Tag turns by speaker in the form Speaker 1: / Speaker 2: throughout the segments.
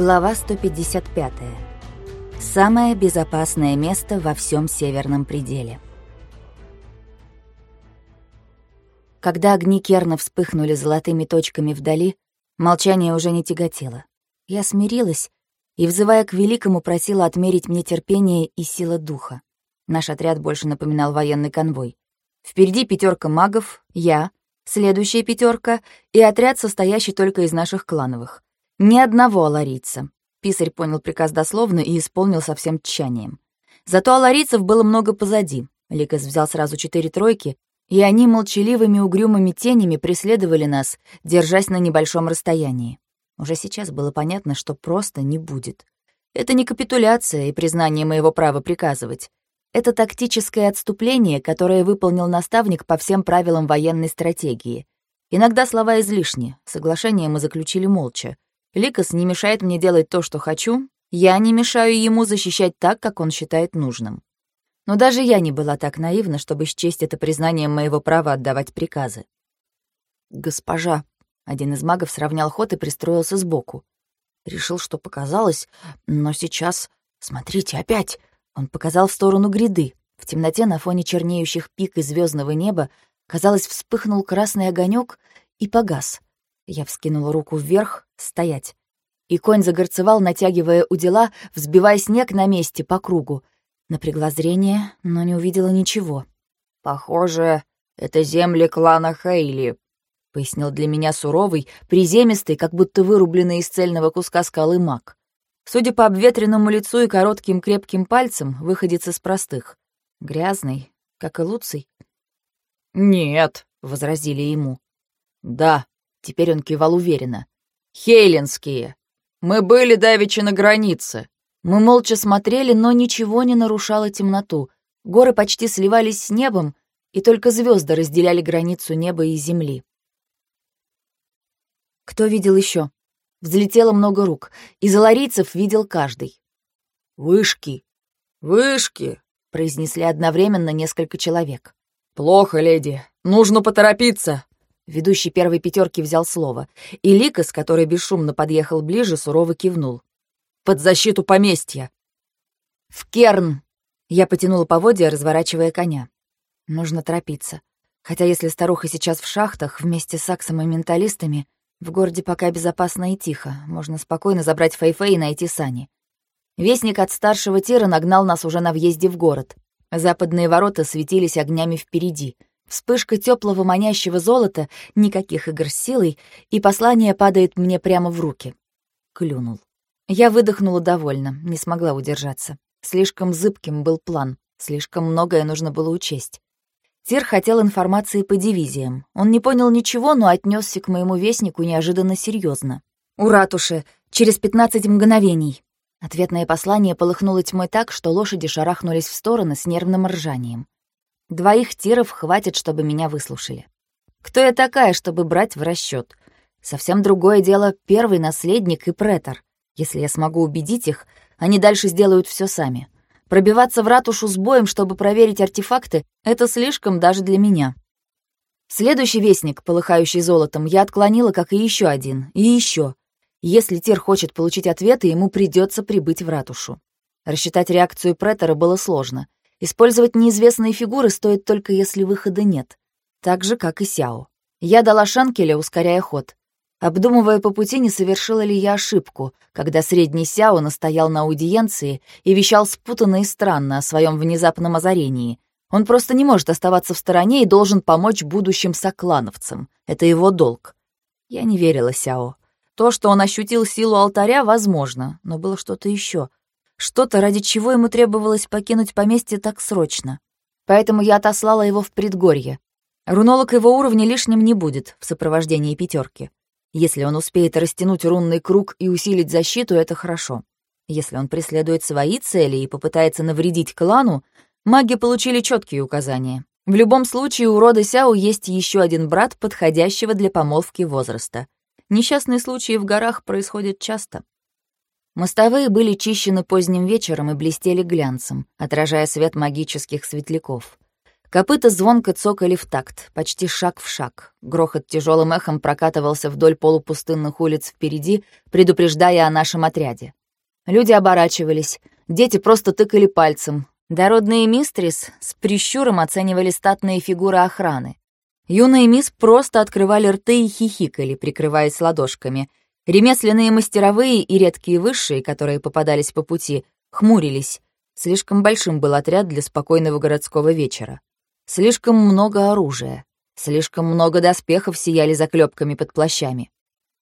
Speaker 1: Глава 155. Самое безопасное место во всем северном пределе. Когда огни Керна вспыхнули золотыми точками вдали, молчание уже не тяготело. Я смирилась и, взывая к великому, просила отмерить мне терпение и сила духа. Наш отряд больше напоминал военный конвой. Впереди пятерка магов, я, следующая пятерка и отряд, состоящий только из наших клановых. Ни одного аларийца. Писарь понял приказ дословно и исполнил со всем тщанием. Зато аларийцев было много позади. Ликас взял сразу четыре тройки, и они молчаливыми угрюмыми тенями преследовали нас, держась на небольшом расстоянии. Уже сейчас было понятно, что просто не будет. Это не капитуляция и признание моего права приказывать. Это тактическое отступление, которое выполнил наставник по всем правилам военной стратегии. Иногда слова излишни, соглашение мы заключили молча. Ликас не мешает мне делать то, что хочу, я не мешаю ему защищать так, как он считает нужным. Но даже я не была так наивна, чтобы счесть это признанием моего права отдавать приказы. «Госпожа», — один из магов сравнял ход и пристроился сбоку. Решил, что показалось, но сейчас... Смотрите, опять! Он показал в сторону гряды. В темноте на фоне чернеющих пик и звездного неба, казалось, вспыхнул красный огонек и погас. Я вскинула руку вверх, стоять. И конь загорцевал, натягивая удила, взбивая снег на месте по кругу. Напрягла зрение, но не увидела ничего.
Speaker 2: «Похоже, это земли клана Хейли», — пояснил для меня суровый, приземистый, как будто вырубленный из цельного куска скалы маг. Судя по обветренному лицу и коротким крепким пальцам, выходец из простых. Грязный, как и Луций.
Speaker 3: «Нет», — возразили ему. «Да», — теперь он кивал уверенно. «Хейлинские. Мы были давеча на границе».
Speaker 1: Мы молча смотрели, но ничего не нарушало темноту. Горы почти сливались с небом, и только звезды разделяли границу неба и земли. Кто видел еще? Взлетело много рук. Из аларийцев видел каждый.
Speaker 3: «Вышки! Вышки!» — произнесли одновременно несколько человек. «Плохо, леди. Нужно поторопиться!»
Speaker 1: Ведущий первой пятерки взял слово, и Ликас, который бесшумно подъехал ближе, сурово кивнул.
Speaker 3: «Под защиту поместья!»
Speaker 1: «В Керн!» Я потянула поводья, разворачивая коня. Нужно торопиться. Хотя если старуха сейчас в шахтах вместе с Аксом и менталистами, в городе пока безопасно и тихо. Можно спокойно забрать Фейфей и найти Сани. Вестник от старшего тира нагнал нас уже на въезде в город. Западные ворота светились огнями впереди. Вспышка теплого манящего золота, никаких игр с силой, и послание падает мне прямо в руки. Клюнул. Я выдохнула довольно, не смогла удержаться. Слишком зыбким был план, слишком многое нужно было учесть. Тир хотел информации по дивизиям. Он не понял ничего, но отнесся к моему вестнику неожиданно серьезно. «У ратуши! Через пятнадцать мгновений!» Ответное послание полыхнуло тьмой так, что лошади шарахнулись в стороны с нервным ржанием. Двоих тиров хватит, чтобы меня выслушали. Кто я такая, чтобы брать в расчет? Совсем другое дело первый наследник и претор. Если я смогу убедить их, они дальше сделают все сами. Пробиваться в ратушу с боем, чтобы проверить артефакты, это слишком даже для меня. Следующий вестник, полыхающий золотом, я отклонила, как и еще один, и еще. Если Тир хочет получить ответы, ему придется прибыть в ратушу. Рассчитать реакцию претора было сложно. Использовать неизвестные фигуры стоит только если выхода нет. Так же, как и Сяо. Я дала Шанкеля, ускоряя ход обдумывая по пути, не совершила ли я ошибку, когда средний Сяо настоял на аудиенции и вещал спутанно и странно о своем внезапном озарении. Он просто не может оставаться в стороне и должен помочь будущим соклановцам. Это его долг. Я не верила Сяо. То, что он ощутил силу алтаря, возможно, но было что-то еще. Что-то, ради чего ему требовалось покинуть поместье так срочно. Поэтому я отослала его в предгорье. Рунолог его уровня лишним не будет в сопровождении пятерки. Если он успеет растянуть рунный круг и усилить защиту, это хорошо. Если он преследует свои цели и попытается навредить клану, маги получили четкие указания. В любом случае, у рода Сяо есть еще один брат, подходящего для помолвки возраста. Несчастные случаи в горах происходят часто. Мостовые были чищены поздним вечером и блестели глянцем, отражая свет магических светляков. Копыта звонко цокали в такт, почти шаг в шаг. Грохот тяжелым эхом прокатывался вдоль полупустынных улиц впереди, предупреждая о нашем отряде. Люди оборачивались, дети просто тыкали пальцем. Дородные мистрис с прищуром оценивали статные фигуры охраны. Юные мисс просто открывали рты и хихикали, прикрываясь ладошками. Ремесленные мастеровые и редкие высшие, которые попадались по пути, хмурились. Слишком большим был отряд для спокойного городского вечера. Слишком много оружия. Слишком много доспехов сияли заклепками под плащами.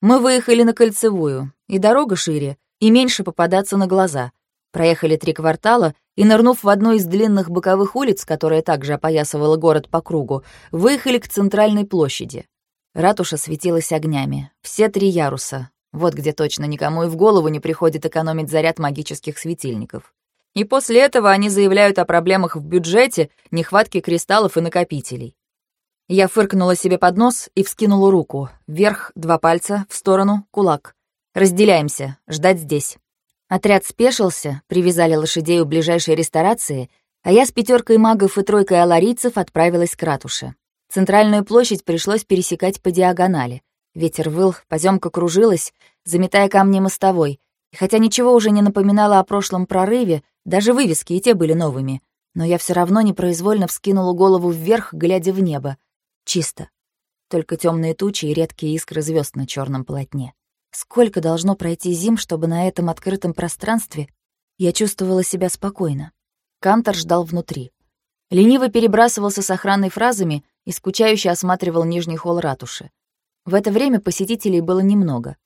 Speaker 1: Мы выехали на кольцевую, и дорога шире, и меньше попадаться на глаза. Проехали три квартала и, нырнув в одну из длинных боковых улиц, которая также опоясывала город по кругу, выехали к центральной площади. Ратуша светилась огнями. Все три яруса. Вот где точно никому и в голову не приходит экономить заряд магических светильников. И после этого они заявляют о проблемах в бюджете, нехватке кристаллов и накопителей. Я фыркнула себе под нос и вскинула руку. Вверх два пальца, в сторону кулак. Разделяемся, ждать здесь. Отряд спешился, привязали лошадей у ближайшей ресторации, а я с пятеркой магов и тройкой аларийцев отправилась к ратуше. Центральную площадь пришлось пересекать по диагонали. Ветер выл, поземка кружилась, заметая камни мостовой, и хотя ничего уже не напоминало о прошлом прорыве, даже вывески и те были новыми, но я все равно непроизвольно вскинула голову вверх, глядя в небо. Чисто. Только темные тучи и редкие искры звезд на черном полотне. Сколько должно пройти зим, чтобы на этом открытом пространстве я чувствовала себя спокойно? Кантор ждал внутри. Лениво перебрасывался с охранной фразами и скучающе осматривал нижний холл ратуши. В это время посетителей было немного.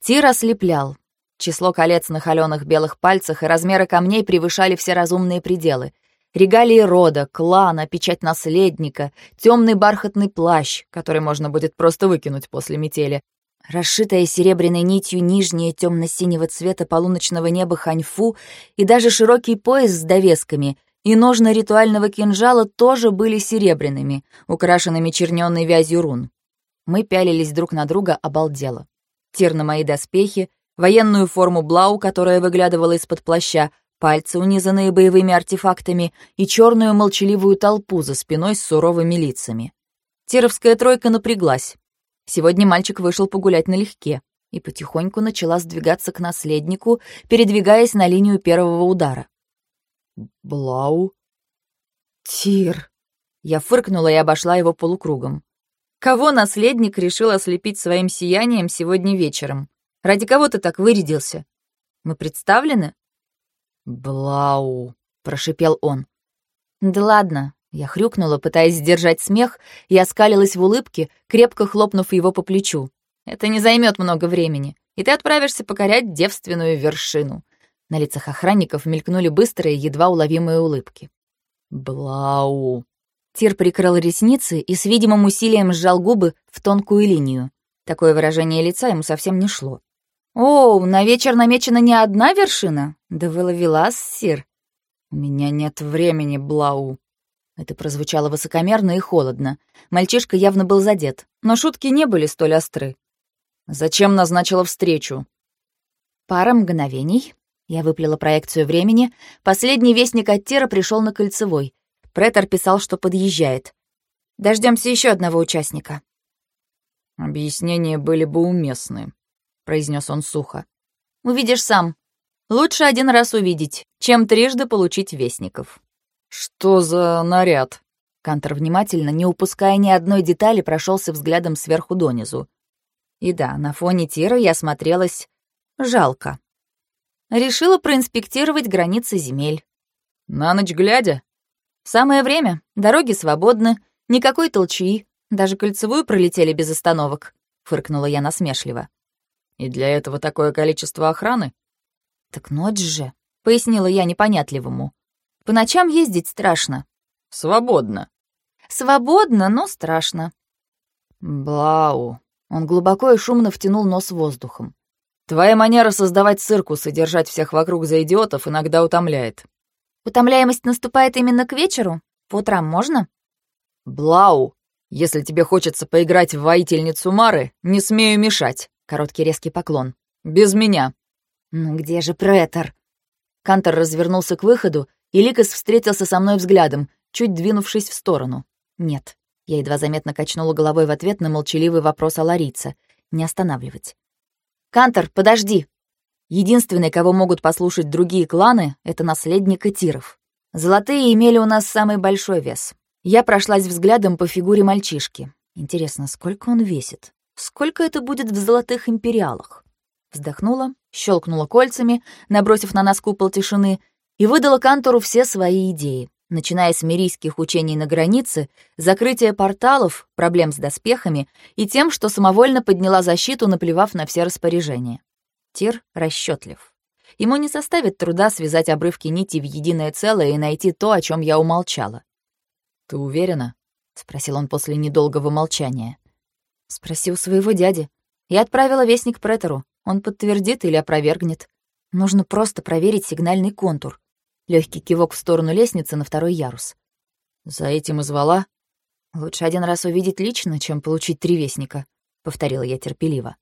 Speaker 1: Тир ослеплял, Число колец на холёных белых пальцах и размеры камней превышали все разумные пределы. Регалии рода, клана, печать наследника, темный бархатный плащ, который можно будет просто выкинуть после метели, расшитая серебряной нитью нижнее темно-синего цвета полуночного неба ханьфу и даже широкий пояс с довесками и ножны ритуального кинжала тоже были серебряными, украшенными чернённой вязью рун. Мы пялились друг на друга обалдело. Тир на мои доспехи, военную форму Блау, которая выглядывала из-под плаща, пальцы, унизанные боевыми артефактами, и черную молчаливую толпу за спиной с суровыми лицами. Тировская тройка напряглась. Сегодня мальчик вышел погулять налегке и потихоньку начала сдвигаться к наследнику, передвигаясь на линию первого удара.
Speaker 3: «Блау?»
Speaker 1: «Тир!» Я фыркнула и обошла его полукругом. Кого наследник решил ослепить своим сиянием сегодня вечером? Ради кого ты так вырядился? Мы представлены?»
Speaker 3: «Блау», — прошипел он.
Speaker 1: «Да ладно». Я хрюкнула, пытаясь сдержать смех, и оскалилась в улыбке, крепко хлопнув его по плечу. «Это не займет много времени, и ты отправишься покорять девственную вершину». На лицах охранников мелькнули быстрые, едва уловимые улыбки.
Speaker 3: «Блау».
Speaker 1: Тир прикрыл ресницы и с видимым усилием сжал губы в тонкую линию. Такое выражение лица ему совсем не шло. «О, на вечер намечена не одна вершина? Да вы ловелас, сир».
Speaker 3: «У меня нет времени, Блау».
Speaker 1: Это прозвучало высокомерно и холодно. Мальчишка явно был задет, но шутки не были столь остры.
Speaker 3: «Зачем назначила встречу?»
Speaker 1: Пара мгновений. Я выплела проекцию времени. Последний вестник от Тера пришел на кольцевой. Претор писал, что подъезжает. Дождемся еще одного участника.
Speaker 3: Объяснения были бы уместны произнес он сухо.
Speaker 1: «Увидишь сам. Лучше один раз увидеть, чем трижды получить вестников».
Speaker 3: «Что за наряд?»
Speaker 1: Кантор внимательно, не упуская ни одной детали, прошелся взглядом сверху донизу. И да, на фоне Тира я смотрелась жалко. Решила проинспектировать границы земель.
Speaker 3: «На ночь глядя?»
Speaker 1: «Самое время. Дороги свободны, никакой толчии. Даже кольцевую пролетели без остановок», — фыркнула я насмешливо.
Speaker 3: И для этого такое количество охраны?
Speaker 1: Так ночь же, пояснила я непонятливому. По ночам ездить страшно.
Speaker 3: Свободно.
Speaker 1: Свободно, но страшно.
Speaker 3: Блау.
Speaker 1: Он глубоко и шумно втянул носом воздух.
Speaker 3: Твоя манера создавать циркус и держать всех вокруг за идиотов иногда утомляет.
Speaker 1: Утомляемость наступает именно к вечеру? По утрам можно?
Speaker 3: Блау, если тебе хочется поиграть в воительницу Мары, не смею мешать.
Speaker 1: Короткий резкий поклон.
Speaker 3: «Без меня».
Speaker 1: «Ну где же претор?» Кантор развернулся к выходу, и Ликас встретился со мной взглядом, чуть двинувшись в сторону. «Нет». Я едва заметно качнула головой в ответ на молчаливый вопрос о Ларице. Не останавливать. «Кантор, подожди!» Единственный, кого могут послушать другие кланы, это наследник Тиров. Золотые имели у нас самый большой вес. Я прошлась взглядом по фигуре мальчишки. Интересно, сколько он весит? Сколько это будет в золотых империалах? Вздохнула, щелкнула кольцами, набросив на нас купол тишины, и выдала Кантору все свои идеи, начиная с мирийских учений на границе, закрытия порталов, проблем с доспехами и тем, что самовольно подняла защиту, наплевав на все распоряжения. Тир расчетлив. Ему не составит труда связать обрывки нити в единое целое и найти то, о чем я умолчала.
Speaker 3: «Ты уверена?»
Speaker 1: — спросил он после недолгого молчания. Спросил своего дяди. Я отправила вестник претору. Он подтвердит или опровергнет. Нужно просто проверить сигнальный контур. Легкий кивок в сторону лестницы на второй ярус.
Speaker 3: «За этим и звала?»
Speaker 1: «Лучше один раз увидеть лично, чем получить три вестника», — повторила я терпеливо.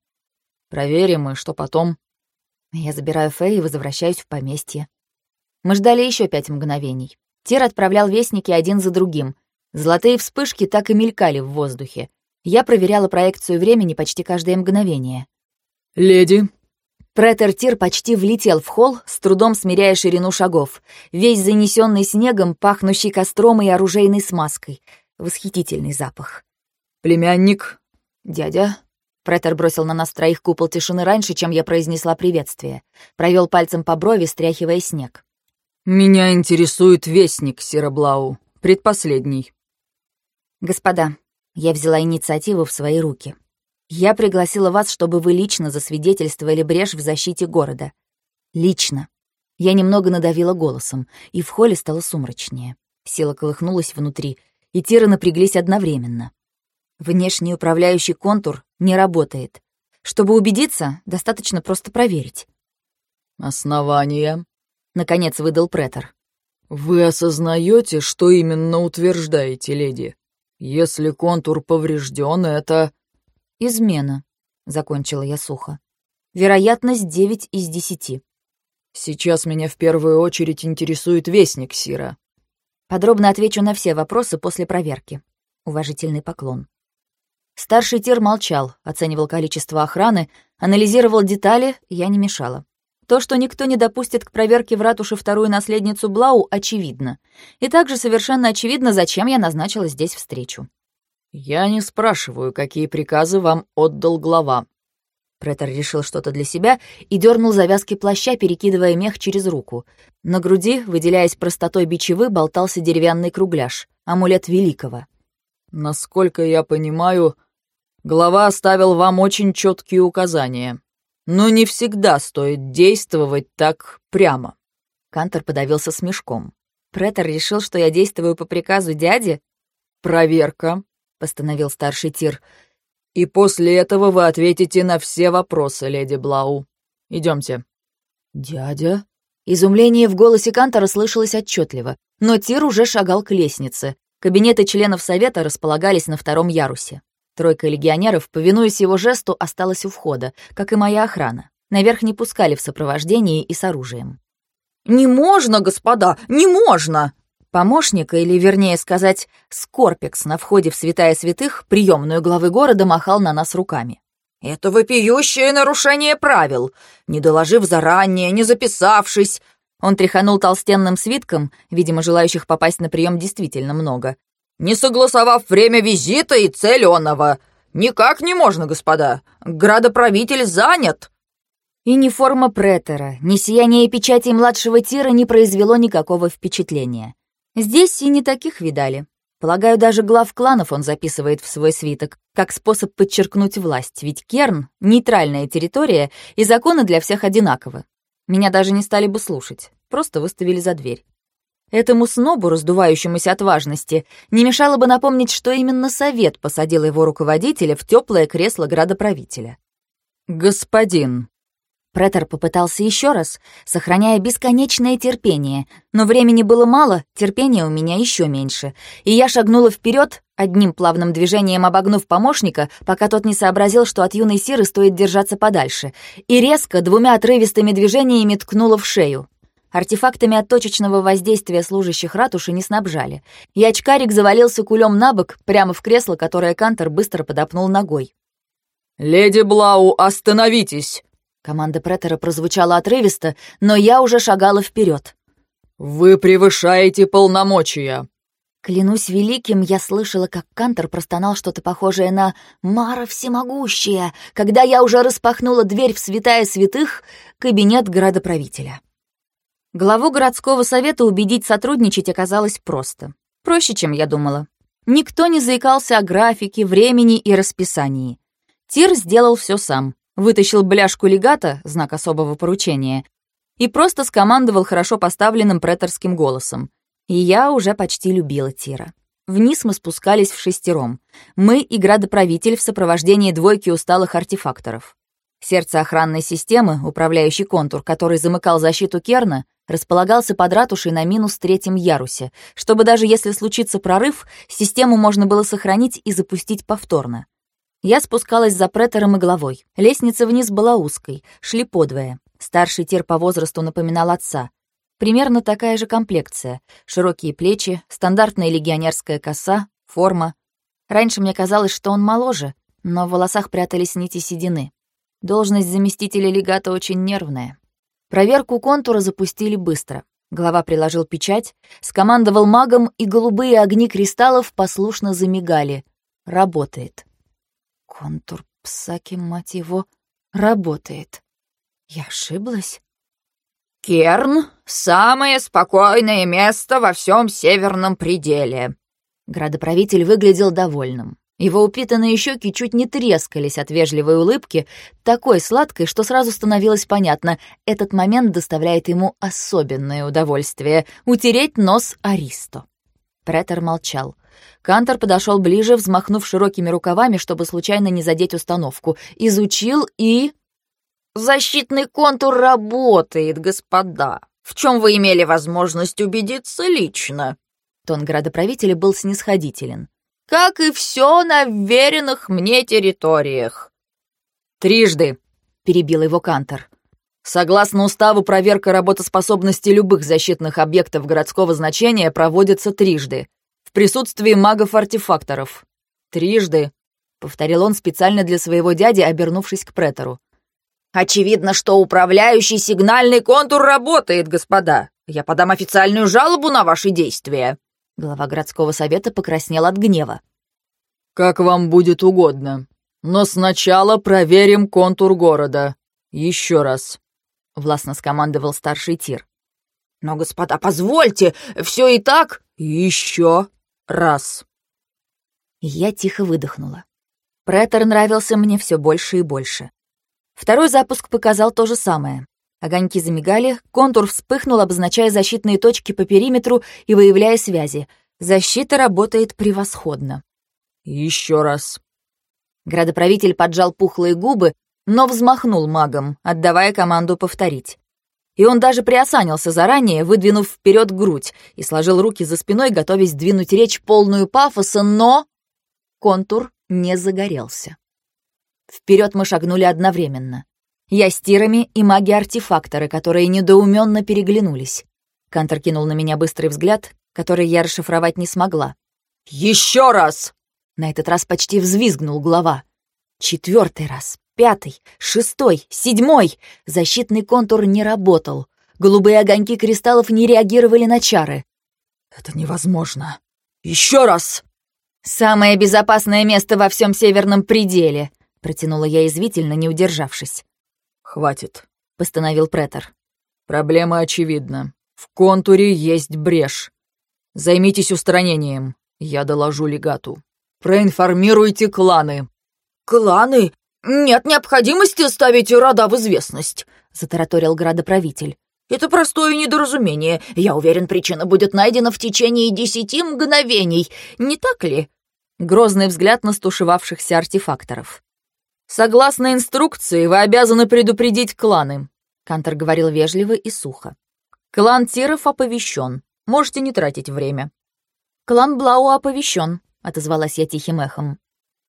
Speaker 3: Проверим, и что потом?»
Speaker 1: Я забираю Фэй и возвращаюсь в поместье. Мы ждали еще пять мгновений. Тир отправлял вестники один за другим. Золотые вспышки так и мелькали в воздухе. Я проверяла проекцию времени почти каждое мгновение.
Speaker 3: «Леди!»
Speaker 1: Претер Тир почти влетел в холл, с трудом смиряя ширину шагов, весь занесенный снегом, пахнущий костром и оружейной смазкой. Восхитительный запах.
Speaker 3: «Племянник!»
Speaker 1: «Дядя!» Претер бросил на нас троих купол тишины раньше, чем я произнесла приветствие. Провел пальцем по брови, стряхивая снег.
Speaker 3: «Меня интересует вестник, Сероблау. Предпоследний».
Speaker 1: «Господа, я взяла инициативу в свои руки. Я пригласила вас, чтобы вы лично засвидетельствовали брешь в защите города. Лично. Я немного надавила голосом, и в холле стало сумрачнее. Сила колыхнулась внутри, и тиры напряглись одновременно. Внешний управляющий контур не работает. Чтобы убедиться, достаточно просто проверить.
Speaker 3: «Основания», —
Speaker 1: наконец выдал претор.
Speaker 3: «Вы осознаете, что именно утверждаете, леди? Если контур поврежден, это...»
Speaker 1: «Измена», — закончила я сухо. «Вероятность девять из десяти».
Speaker 3: «Сейчас меня в первую очередь интересует вестник Сира».
Speaker 1: «Подробно отвечу на все вопросы после проверки». Уважительный поклон. Старший тир молчал, оценивал количество охраны, анализировал детали, я не мешала. То, что никто не допустит к проверке в ратуше вторую наследницу Блау, очевидно. И также совершенно очевидно, зачем я назначила здесь встречу.
Speaker 3: «Я не спрашиваю, какие приказы вам отдал глава».
Speaker 1: Претор решил что-то для себя и дернул завязки плаща, перекидывая мех через руку. На груди, выделяясь простотой бичевы, болтался деревянный кругляш, амулет Великого.
Speaker 3: «Насколько я понимаю, Глава оставил вам очень четкие указания. Но не всегда стоит действовать так прямо.
Speaker 1: Кантор подавился смешком. Претор решил, что я действую по приказу дяди?
Speaker 3: «Проверка», — постановил старший тир. «И после этого вы ответите на все вопросы, леди Блау. Идемте.
Speaker 1: «Дядя?» Изумление в голосе Кантора слышалось отчетливо, но Тир уже шагал к лестнице. Кабинеты членов совета располагались на втором ярусе. Тройка легионеров, повинуясь его жесту, осталась у входа, как и моя охрана. Наверх не пускали в сопровождении и с оружием.
Speaker 2: «Не можно, господа, не можно!»
Speaker 1: Помощник, или, вернее сказать, Скорпекс на входе в святая святых, приемную главы города, махал на нас руками.
Speaker 2: «Это вопиющее нарушение правил. Не доложив заранее, не записавшись».
Speaker 1: Он тряханул толстенным свитком, видимо, желающих попасть на прием действительно много,
Speaker 2: не согласовав время визита и цель оного. Никак не можно, господа. Градоправитель занят».
Speaker 1: И ни форма претора, ни сияние печати младшего тира не произвело никакого впечатления. Здесь и не таких видали. Полагаю, даже глав кланов он записывает в свой свиток, как способ подчеркнуть власть, ведь Керн — нейтральная территория, и законы для всех одинаковы. Меня даже не стали бы слушать, просто выставили за дверь. Этому снобу, раздувающемуся от важности, не мешало бы напомнить, что именно совет посадил его руководителя в теплое кресло градоправителя.
Speaker 3: «Господин»,
Speaker 1: Претор попытался еще раз, сохраняя бесконечное терпение, но времени было мало, терпения у меня еще меньше, и я шагнула вперед, одним плавным движением обогнув помощника, пока тот не сообразил, что от юной сиры стоит держаться подальше, и резко двумя отрывистыми движениями ткнула в шею. Артефактами от точечного воздействия служащих ратуши не снабжали, и очкарик завалился кулем на бок прямо в кресло, которое Кантор быстро подопнул ногой.
Speaker 3: «Леди Блау, остановитесь!»
Speaker 1: Команда претора прозвучала отрывисто, но я уже шагала вперед.
Speaker 3: «Вы превышаете полномочия!»
Speaker 1: Клянусь великим, я слышала, как Кантор простонал что-то похожее на «Мара всемогущая», когда я уже распахнула дверь в святая святых, кабинет градоправителя. Главу городского совета убедить сотрудничать оказалось просто. Проще, чем я думала. Никто не заикался о графике, времени и расписании. Тир сделал все сам. Вытащил бляшку легата, знак особого поручения, и просто скомандовал хорошо поставленным преторским голосом. И я уже почти любила Тира. Вниз мы спускались в шестером. Мы и градоправитель в сопровождении двойки усталых артефакторов. Сердце охранной системы, управляющий контур, который замыкал защиту Керна, располагался под ратушей на минус третьем ярусе, чтобы даже если случится прорыв, систему можно было сохранить и запустить повторно. Я спускалась за претором и головой. Лестница вниз была узкой, шли подвое. Старший тир по возрасту напоминал отца. Примерно такая же комплекция. Широкие плечи, стандартная легионерская коса, форма. Раньше мне казалось, что он моложе, но в волосах прятались нити седины. Должность заместителя легата очень нервная. Проверку контура запустили быстро. Глава приложил печать, скомандовал магом, и голубые огни кристаллов послушно замигали. Работает. Контур Псаки, мать его, работает. Я ошиблась?
Speaker 2: «Керн — самое спокойное место во всем северном пределе».
Speaker 1: Градоправитель выглядел довольным. Его упитанные щеки чуть не трескались от вежливой улыбки, такой сладкой, что сразу становилось понятно, этот момент доставляет ему особенное удовольствие — утереть нос Аристо. Претор молчал. Кантор подошел ближе, взмахнув широкими рукавами, чтобы случайно не задеть установку, изучил и...
Speaker 2: Защитный контур работает, господа. В чем вы имели возможность убедиться лично?»
Speaker 1: Тон градоправителя был снисходителен.
Speaker 2: «Как и все на веренных мне территориях».
Speaker 3: «Трижды», — перебил его Кантор. «Согласно уставу, проверка работоспособности любых защитных объектов городского значения проводится трижды, в присутствии магов-артефакторов. Трижды», — повторил он специально для своего дяди, обернувшись к претору.
Speaker 2: Очевидно, что управляющий сигнальный контур работает, господа. Я подам официальную жалобу на ваши действия».
Speaker 1: Глава городского совета покраснел от гнева.
Speaker 3: «Как вам будет угодно. Но сначала проверим контур города. Еще раз», — властно скомандовал старший тир.
Speaker 2: «Но, господа, позвольте, все и так...»
Speaker 3: «Еще раз».
Speaker 1: Я тихо выдохнула. Претор нравился мне все больше и больше. Второй запуск показал то же самое. Огоньки замигали, контур вспыхнул, обозначая защитные точки по периметру и выявляя связи. Защита работает превосходно.
Speaker 3: Еще раз.
Speaker 1: Градоправитель поджал пухлые губы, но взмахнул магом, отдавая команду повторить. И он даже приосанился заранее, выдвинув вперед грудь, и сложил руки за спиной, готовясь двинуть речь полную пафоса, но... Контур не загорелся. Вперед мы шагнули одновременно. Я с тирами и маги-артефакторы, которые недоуменно переглянулись. Кантор кинул на меня быстрый взгляд, который я расшифровать не смогла.
Speaker 3: «Еще раз!»
Speaker 1: На этот раз почти взвизгнул глава. Четвертый раз, пятый, шестой, седьмой. Защитный контур не работал. Голубые огоньки кристаллов не реагировали на чары.
Speaker 3: «Это невозможно. Еще раз!»
Speaker 1: «Самое безопасное место во всем северном пределе», — протянула я извительно, не удержавшись.
Speaker 3: «Хватит», — постановил претор. «Проблема очевидна. В контуре есть брешь. Займитесь устранением. Я доложу легату. Проинформируйте кланы».
Speaker 2: «Кланы? Нет необходимости ставить рода в известность», —
Speaker 1: затараторил градоправитель.
Speaker 2: «Это простое недоразумение. Я уверен, причина будет найдена в течение десяти мгновений. Не так ли?»
Speaker 1: Грозный взгляд на стушевавшихся артефакторов.
Speaker 3: «Согласно инструкции, вы обязаны предупредить кланы», — Кантор говорил вежливо и сухо. «Клан Тиров оповещен. Можете не тратить время».
Speaker 1: «Клан Блау оповещен», — отозвалась я тихим эхом.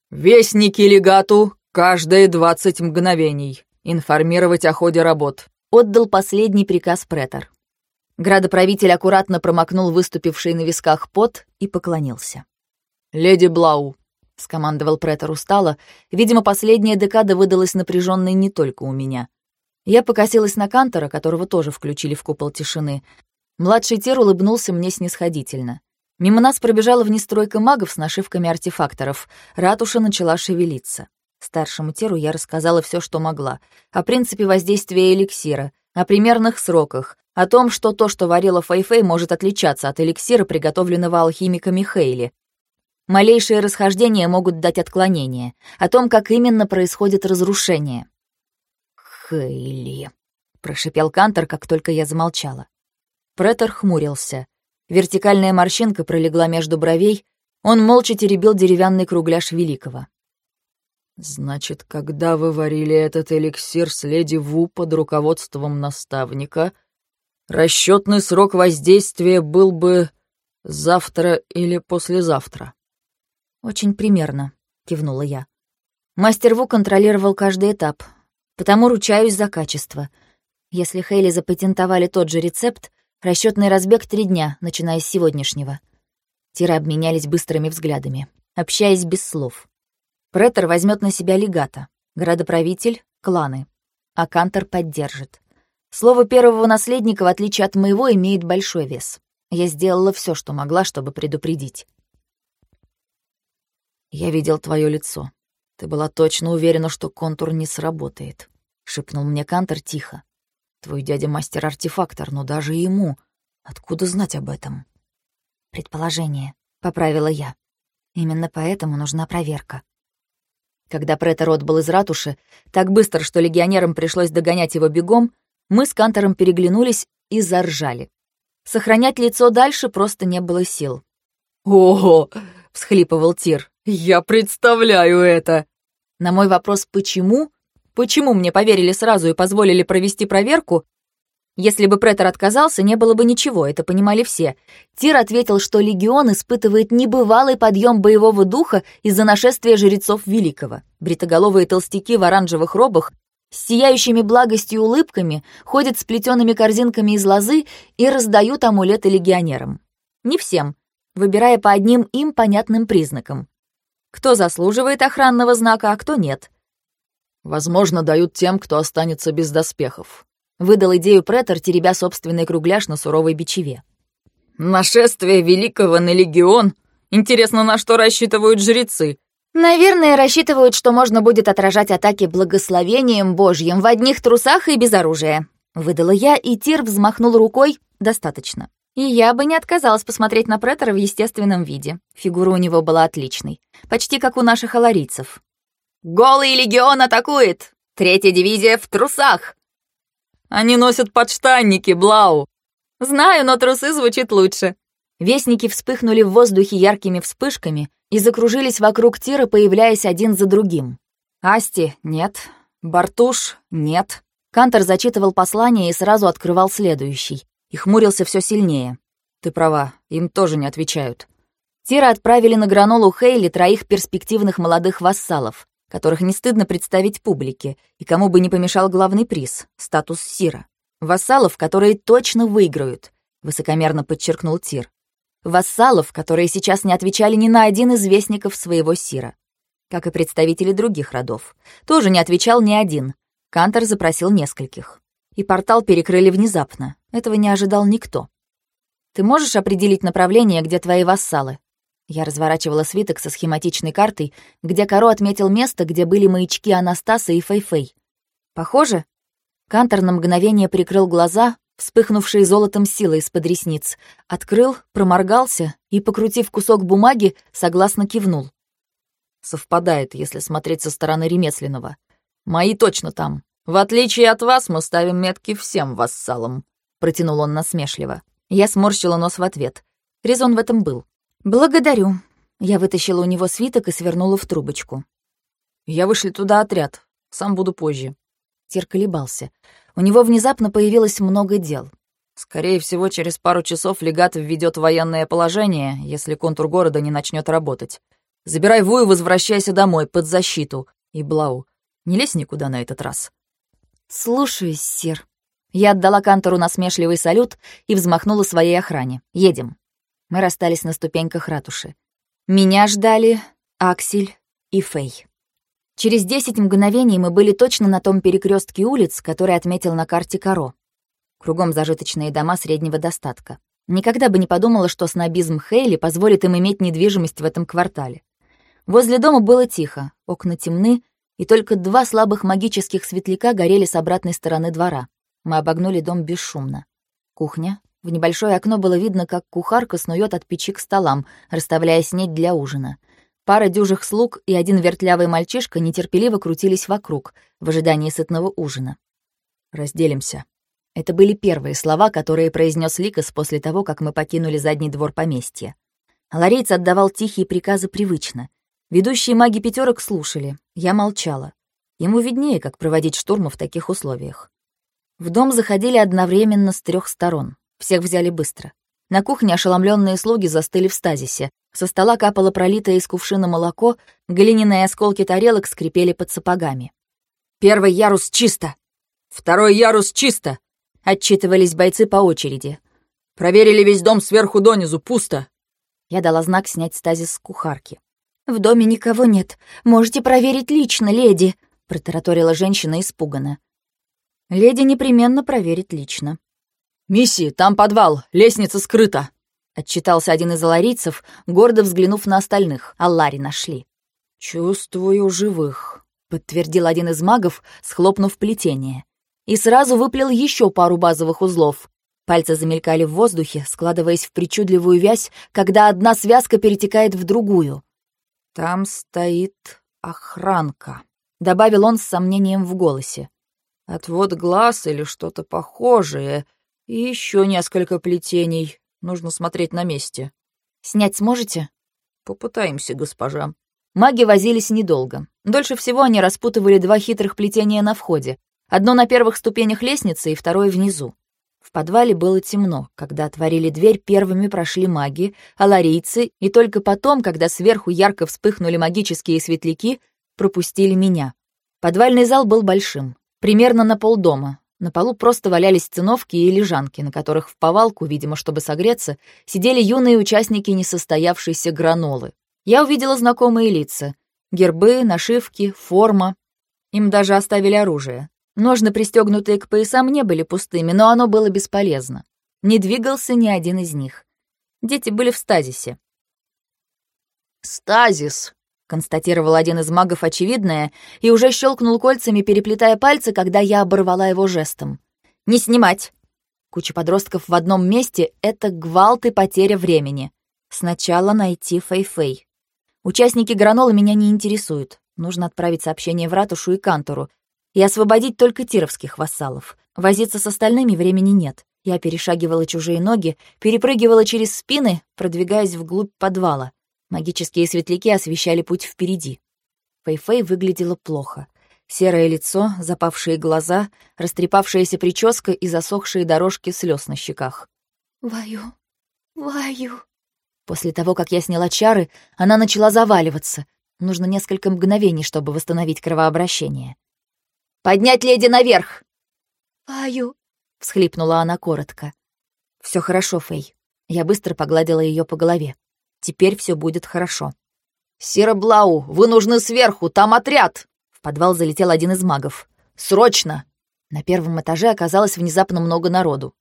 Speaker 3: «Вестники легату каждые двадцать мгновений. Информировать о ходе работ», —
Speaker 1: отдал последний приказ претор. Градоправитель аккуратно промокнул выступивший на висках пот и поклонился.
Speaker 3: «Леди Блау», —
Speaker 1: скомандовал претор устало. Видимо, последняя декада выдалась напряженной не только у меня. Я покосилась на Кантора, которого тоже включили в купол тишины. Младший Тер улыбнулся мне снисходительно. Мимо нас пробежала внестройка магов с нашивками артефакторов. Ратуша начала шевелиться. Старшему Теру я рассказала все, что могла. О принципе воздействия эликсира, о примерных сроках, о том, что то, что варила Фейфей, может отличаться от эликсира, приготовленного алхимиками Хейли. Малейшие расхождения могут дать отклонение, о том, как именно происходит разрушение. «Хейли», — прошипел Кантор, как только я замолчала. Претор хмурился. Вертикальная морщинка пролегла между бровей, он молча теребил деревянный кругляш Великого.
Speaker 3: «Значит, когда вы варили этот эликсир с леди Ву под руководством наставника, расчетный срок воздействия был бы завтра или послезавтра?»
Speaker 1: «Очень примерно», — кивнула я. Мастер Ву контролировал каждый этап, потому ручаюсь за качество. Если Хейли запатентовали тот же рецепт, Расчетный разбег три дня, начиная с сегодняшнего. Тиры обменялись быстрыми взглядами, общаясь без слов. Претор возьмет на себя легата, градоправитель — кланы, а Кантор поддержит. Слово первого наследника, в отличие от моего, имеет большой вес. Я сделала все, что могла, чтобы предупредить.
Speaker 3: «Я видел твое лицо. Ты была точно уверена, что контур не сработает», — шепнул мне Кантор тихо. Твой дядя мастер-артефактор, но даже ему... Откуда знать об этом?
Speaker 1: Предположение, — поправила я. Именно поэтому нужна проверка. Когда претор отбыл из ратуши, так быстро, что легионерам пришлось догонять его бегом, мы с Кантором переглянулись и заржали. Сохранять лицо дальше просто не было сил.
Speaker 3: «Ого!» — всхлипывал Тир. «Я представляю это!»
Speaker 1: На мой вопрос «почему?» Почему мне поверили сразу и позволили провести проверку? Если бы претор отказался, не было бы ничего, это понимали все. Тир ответил, что легион испытывает небывалый подъем боевого духа из-за нашествия жрецов Великого. Бритоголовые толстяки в оранжевых робах с сияющими благостью улыбками ходят с плетеными корзинками из лозы и раздают амулеты легионерам. Не всем, выбирая по одним им понятным признакам. Кто заслуживает охранного знака, а кто нет —
Speaker 3: Возможно, дают тем, кто останется без доспехов.
Speaker 1: Выдал идею претор, теребя собственный кругляш на суровой бичеве.
Speaker 3: Нашествие Великого на Легион? Интересно, на что рассчитывают жрецы?
Speaker 1: Наверное, рассчитывают, что можно будет отражать атаки благословением Божьим в одних трусах и без оружия. Выдала я, и Тир взмахнул рукой. Достаточно. И я бы не отказалась посмотреть на претора в естественном виде. Фигура у него была отличной. Почти как у наших аларийцев.
Speaker 2: «Голый легион атакует! Третья дивизия в трусах!»
Speaker 3: «Они носят подштанники, Блау!»
Speaker 2: «Знаю, но трусы звучит лучше!»
Speaker 1: Вестники вспыхнули в воздухе яркими вспышками и закружились вокруг тира, появляясь один за другим. «Асти — нет. Бартуш — нет». Кантор зачитывал послание и сразу открывал следующий. И хмурился все сильнее.
Speaker 3: «Ты права, им тоже не отвечают».
Speaker 1: Тира отправили на гранолу Хейли троих перспективных молодых вассалов которых не стыдно представить публике, и кому бы не помешал главный приз — статус Сира. Вассалов, которые точно выиграют, — высокомерно подчеркнул Тир. Вассалов, которые сейчас не отвечали ни на один из вестников своего Сира. Как и представители других родов. Тоже не отвечал ни один. Кантор запросил нескольких. И портал перекрыли внезапно. Этого не ожидал никто. «Ты можешь определить направление, где твои вассалы?» Я разворачивала свиток со схематичной картой, где Каро отметил место, где были маячки Анастаса и Фейфей. «Похоже?» Кантор на мгновение прикрыл глаза, вспыхнувшие золотом силой из-под ресниц, открыл, проморгался и, покрутив кусок бумаги, согласно кивнул.
Speaker 3: «Совпадает, если смотреть со стороны ремесленного. Мои точно там. В отличие от вас, мы ставим метки всем вассалам», — протянул он насмешливо.
Speaker 1: Я сморщила нос в ответ. Резон в этом был. «Благодарю». Я вытащила у него свиток и свернула в трубочку.
Speaker 3: «Я вышли туда отряд. Сам буду позже».
Speaker 1: Тир колебался. У него внезапно появилось много дел.
Speaker 3: Скорее всего, через пару часов легат введет военное положение, если контур города не начнет работать. Забирай Ву и возвращайся домой, под защиту. И Блау, не лезь никуда на этот раз.
Speaker 1: «Слушаюсь, сир». Я отдала Кантору насмешливый салют и взмахнула своей охране. «Едем». Мы расстались на ступеньках ратуши. Меня ждали Аксель и Фэй. Через десять мгновений мы были точно на том перекрестке улиц, который отметил на карте Каро. Кругом зажиточные дома среднего достатка. Никогда бы не подумала, что снобизм Хейли позволит им иметь недвижимость в этом квартале. Возле дома было тихо, окна темны, и только два слабых магических светляка горели с обратной стороны двора. Мы обогнули дом бесшумно. Кухня. В небольшое окно было видно, как кухарка снует от печи к столам, расставляя снедь для ужина. Пара дюжих слуг и один вертлявый мальчишка нетерпеливо крутились вокруг, в ожидании сытного ужина. «Разделимся». Это были первые слова, которые произнес Ликас после того, как мы покинули задний двор поместья. Ларейц отдавал тихие приказы привычно. Ведущие маги пятерок слушали, я молчала. Ему виднее, как проводить штурмы в таких условиях. В дом заходили одновременно с трех сторон. Всех взяли быстро. На кухне ошеломленные слуги застыли в стазисе. Со стола капало пролитое из кувшина молоко, глиняные осколки тарелок скрипели под сапогами. «Первый ярус чисто! Второй ярус чисто!» — отчитывались бойцы по очереди. «Проверили весь дом сверху донизу, пусто!» Я дала знак снять стазис с кухарки. «В доме никого нет. Можете проверить лично, леди», — протараторила женщина испуганно. Леди непременно проверит лично. «Мисси, там подвал, лестница скрыта», — отчитался один из аларийцев, гордо взглянув на остальных, а Ларри нашли. «Чувствую живых», — подтвердил один из магов, схлопнув плетение. И сразу выплел еще пару базовых узлов. Пальцы замелькали в воздухе, складываясь в причудливую вязь, когда одна связка перетекает в другую. «Там стоит охранка», — добавил он с сомнением в голосе. Отвод глаз или что-то похожее. И еще несколько плетений. Нужно смотреть на месте. Снять сможете? Попытаемся, госпожа. Маги возились недолго. Дольше всего они распутывали два хитрых плетения на входе. Одно на первых ступенях лестницы и второе внизу. В подвале было темно. Когда отворили дверь, первыми прошли маги, аларийцы, и только потом, когда сверху ярко вспыхнули магические светляки, пропустили меня. Подвальный зал был большим. Примерно на полдома. На полу просто валялись циновки и лежанки, на которых в повалку, видимо, чтобы согреться, сидели юные участники несостоявшейся гранолы. Я увидела знакомые лица. Гербы, нашивки, форма. Им даже оставили оружие. Ножны, пристегнутые к поясам, не были пустыми, но оно было бесполезно. Не двигался ни один из них. Дети были в стазисе. «Стазис!» Констатировал один из магов очевидное и уже щелкнул кольцами, переплетая пальцы, когда я оборвала его жестом. «Не снимать!» Куча подростков в одном месте — это гвалт и потеря времени. Сначала найти Фэй-Фэй. Участники гранолы меня не интересуют. Нужно отправить сообщение в ратушу и кантору и освободить только тировских вассалов. Возиться с остальными времени нет. Я перешагивала чужие ноги, перепрыгивала через спины, продвигаясь вглубь подвала. Магические светляки освещали путь впереди. Фэй-Фэй выглядела плохо. Серое лицо, запавшие глаза, растрепавшаяся прическа и засохшие дорожки слез на щеках. «Ваю, Ваю...» После того, как я сняла чары, она начала заваливаться. Нужно несколько мгновений, чтобы восстановить кровообращение. «Поднять леди наверх!» «Ваю...» — всхлипнула она коротко. Все хорошо, Фэй». Я быстро погладила ее по голове. Теперь все будет хорошо. «Сероблау, вы нужны сверху, там отряд!» В подвал залетел один из магов. «Срочно!» На первом этаже оказалось внезапно много народу.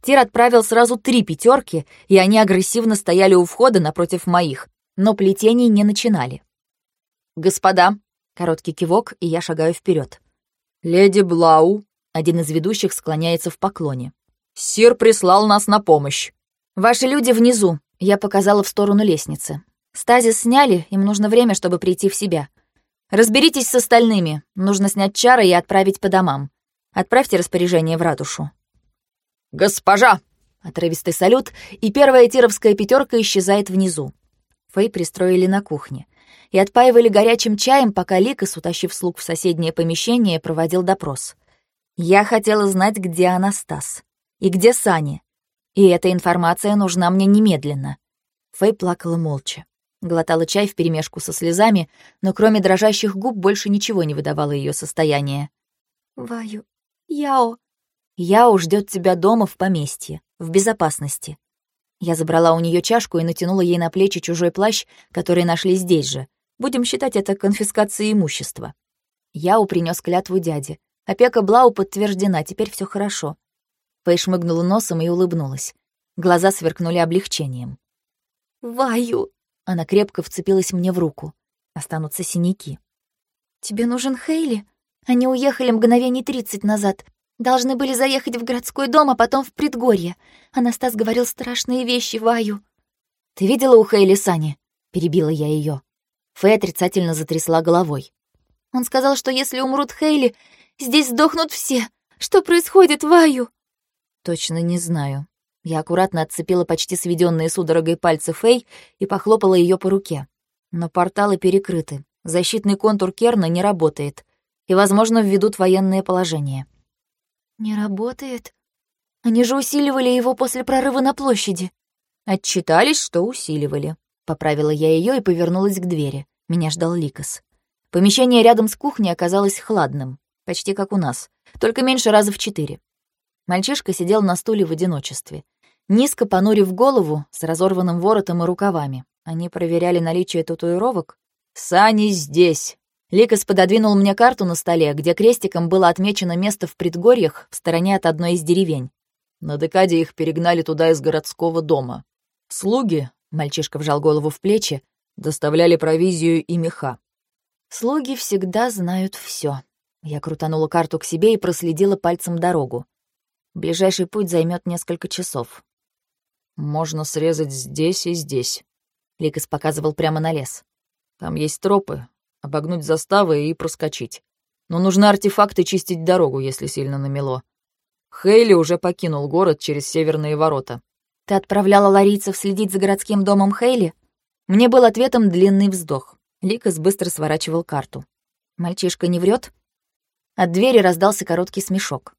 Speaker 1: Тир отправил сразу три пятерки, и они агрессивно стояли у входа напротив моих, но плетений не начинали. «Господа!» — короткий кивок, и я шагаю вперед. «Леди Блау!» — один из ведущих склоняется в поклоне. «Сир прислал нас на помощь!» «Ваши люди внизу, я показала в сторону лестницы. Стазис сняли, им нужно время, чтобы прийти в себя. Разберитесь с остальными. Нужно снять чары и отправить по домам. Отправьте распоряжение в ратушу. «Госпожа!» Отрывистый салют, и первая тировская пятерка исчезает внизу. Фэй пристроили на кухне. И отпаивали горячим чаем, пока Ликас, утащив слуг в соседнее помещение, проводил допрос. Я хотела знать, где Анастас. И где Сани. И эта информация нужна мне немедленно. Фэй плакала молча. Глотала чай вперемешку со слезами, но кроме дрожащих губ больше ничего не выдавало ее состояние. «Ваю, Яо, Яо ждет тебя дома в поместье, в безопасности. Я забрала у нее чашку и натянула ей на плечи чужой плащ, который нашли здесь же. Будем считать это конфискацией имущества. Яу принес клятву дяде. Опека Блау подтверждена, теперь все хорошо. Фэй шмыгнула носом и улыбнулась. Глаза сверкнули облегчением. «Ваю!» Она крепко вцепилась мне в руку. Останутся синяки. «Тебе нужен Хейли? Они уехали мгновений тридцать назад. Должны были заехать в городской дом, а потом в предгорье. Анастас говорил страшные вещи Ваю». «Ты видела у Хейли Сани?» — перебила я ее. Фэй отрицательно затрясла головой. «Он сказал, что если умрут Хейли, здесь сдохнут все. Что происходит, Ваю?» «Точно не знаю». Я аккуратно отцепила почти сведенные судорогой пальцы Фэй и похлопала ее по руке. Но порталы перекрыты. Защитный контур Керна не работает. И, возможно, введут военное положение. «Не работает? Они же усиливали его после прорыва на площади». «Отчитались, что усиливали». Поправила я ее и повернулась к двери. Меня ждал Ликос. Помещение рядом с кухней оказалось хладным, почти как у нас, только меньше раза в четыре. Мальчишка сидел на стуле в одиночестве. Низко понурив голову, с разорванным воротом и рукавами. Они проверяли наличие татуировок. «Сани здесь!» Ликас пододвинул мне карту на столе, где крестиком было отмечено место в предгорьях в стороне от одной из деревень. На декаде их перегнали туда из городского дома. Слуги, мальчишка вжал голову в плечи, доставляли провизию и меха. Слуги всегда знают все. Я крутанула карту к себе и проследила пальцем дорогу. Ближайший путь займет несколько часов. Можно срезать здесь и здесь. Ликас показывал прямо на лес. Там есть тропы, обогнуть заставы и проскочить. Но нужны артефакты чистить дорогу, если сильно намело. Хейли уже покинул город через северные ворота. «Ты отправляла ларийцев следить за городским домом Хейли?» Мне был ответом длинный вздох. Ликас быстро сворачивал карту. «Мальчишка не врет? От двери раздался короткий смешок.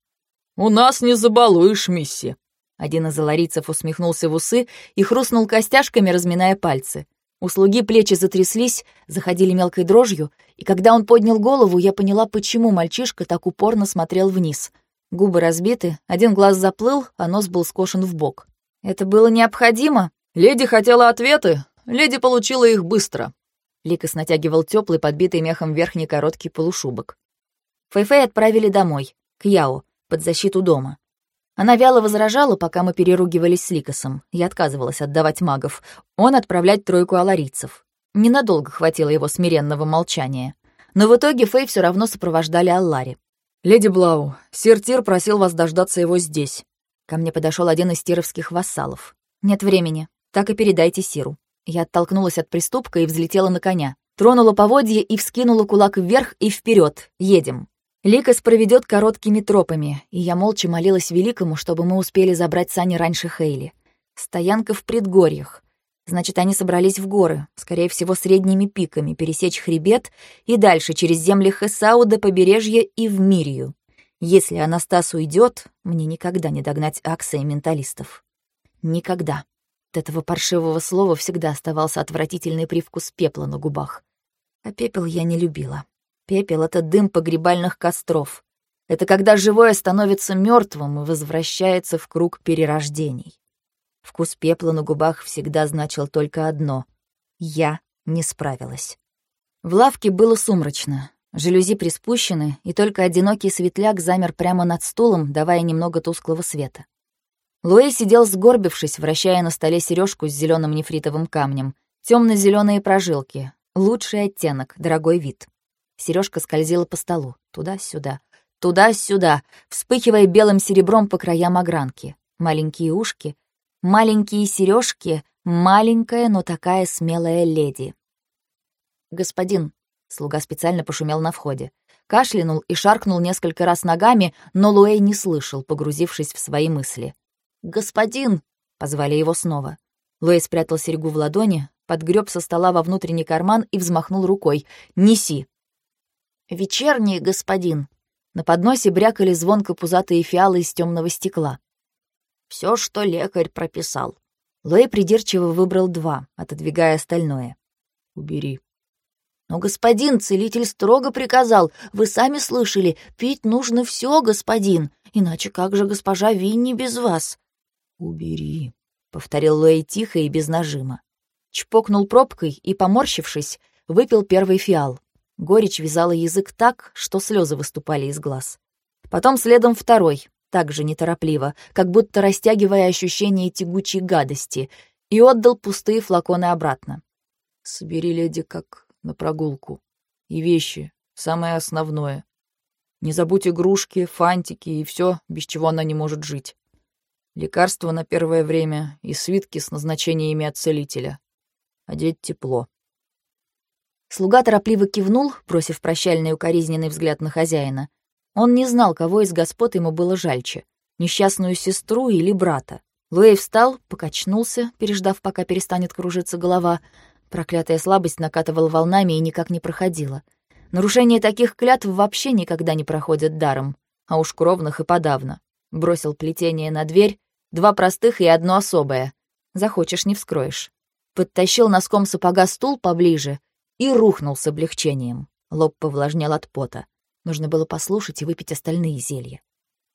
Speaker 1: «У нас не забалуешь, мисси!» Один из аларийцев усмехнулся в усы и хрустнул костяшками, разминая пальцы. У слуги плечи затряслись, заходили мелкой дрожью, и когда он поднял голову, я поняла, почему мальчишка так упорно смотрел вниз. Губы разбиты, один глаз заплыл, а нос был скошен в бок. Это было необходимо? Леди хотела ответы, леди получила их быстро. Ликос натягивал теплый, подбитый мехом верхний короткий полушубок. Фэйфэй отправили домой, к Яо, под защиту дома. Она вяло возражала, пока мы переругивались с Ликосом. Я отказывалась отдавать магов. Он отправлять тройку аларийцев. Ненадолго хватило его смиренного молчания. Но в итоге Фэй все равно сопровождали Аллари. «Леди Блау, сир Тир просил вас дождаться его здесь». Ко мне подошел один из тировских вассалов. «Нет времени. Так и передайте Сиру». Я оттолкнулась от приступка и взлетела на коня. Тронула поводье и вскинула кулак вверх и вперед. Едем. Ликас проведет короткими тропами, и я молча молилась Великому, чтобы мы успели забрать сани раньше Хейли. Стоянка в предгорьях. Значит, они собрались в горы, скорее всего, средними пиками, пересечь хребет и дальше через земли Хесау до побережья и в Мирию. Если Анастас уйдет, мне никогда не догнать Акса и менталистов. Никогда. От этого паршивого слова всегда оставался отвратительный привкус пепла на губах. А пепел я не любила. Пепел — это дым погребальных костров. Это когда живое становится мертвым и возвращается в круг перерождений. Вкус пепла на губах всегда значил только одно — я не справилась. В лавке было сумрачно, жалюзи приспущены, и только одинокий светляк замер прямо над стулом, давая немного тусклого света. Луэй сидел сгорбившись, вращая на столе сережку с зеленым нефритовым камнем. темно зеленые прожилки, лучший оттенок, дорогой вид. Сережка скользила по столу, туда-сюда, туда-сюда, вспыхивая белым серебром по краям огранки. Маленькие ушки, маленькие сережки, маленькая, но такая смелая леди. «Господин», — слуга специально пошумел на входе, кашлянул и шаркнул несколько раз ногами, но Луэй не слышал, погрузившись в свои мысли. «Господин!» — позвали его снова. Луэй спрятал серьгу в ладони, подгреб со стола во внутренний карман и взмахнул рукой. «Неси!» «Вечерний господин». На подносе брякали звонко пузатые фиалы из темного стекла. Все, что лекарь прописал. Лэй придирчиво выбрал два, отодвигая остальное. «Убери».
Speaker 2: Но господин целитель строго приказал, вы сами слышали, пить нужно все, господин, иначе как же госпожа Винни без вас?
Speaker 1: Убери, повторил Луэй тихо и без нажима. Чпокнул пробкой и, поморщившись, выпил первый фиал. Горечь вязала язык так, что слезы выступали из глаз. Потом следом второй, также неторопливо, как будто растягивая ощущение тягучей гадости, и отдал пустые флаконы обратно. «Собери леди как на прогулку. И вещи, самое основное. Не забудь игрушки, фантики и все, без чего она не может жить. Лекарства на первое время и свитки с назначениями от целителя. Одеть тепло.
Speaker 2: Слуга торопливо кивнул, бросив прощальный укоризненный взгляд на хозяина. Он не знал, кого из господ ему было жальче — несчастную сестру или брата. Луэй встал, покачнулся, переждав, пока перестанет кружиться голова. Проклятая слабость накатывала волнами и никак не проходила. Нарушение таких клятв вообще никогда не проходят даром, а уж кровных и подавно. Бросил плетение на дверь, два простых и одно особое. Захочешь — не вскроешь. Подтащил носком сапога стул поближе и рухнул с облегчением. Лоб повлажнял от пота. Нужно было послушать и выпить остальные зелья.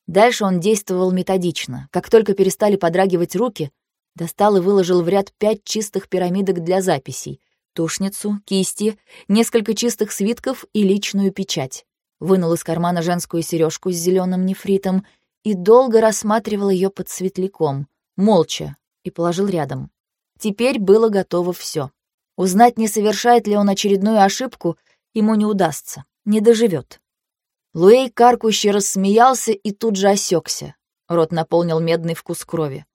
Speaker 2: Дальше он действовал методично. Как только перестали подрагивать руки, достал и выложил в ряд пять чистых пирамидок для записей, тушницу, кисти, несколько чистых свитков и личную печать. Вынул из кармана женскую сережку с зеленым нефритом и долго рассматривал ее под светляком, молча, и положил рядом. Теперь было готово все. Узнать, не совершает ли он очередную ошибку, ему не удастся, не доживет. Луэй каркуще рассмеялся и тут же осекся. Рот наполнил медный вкус крови.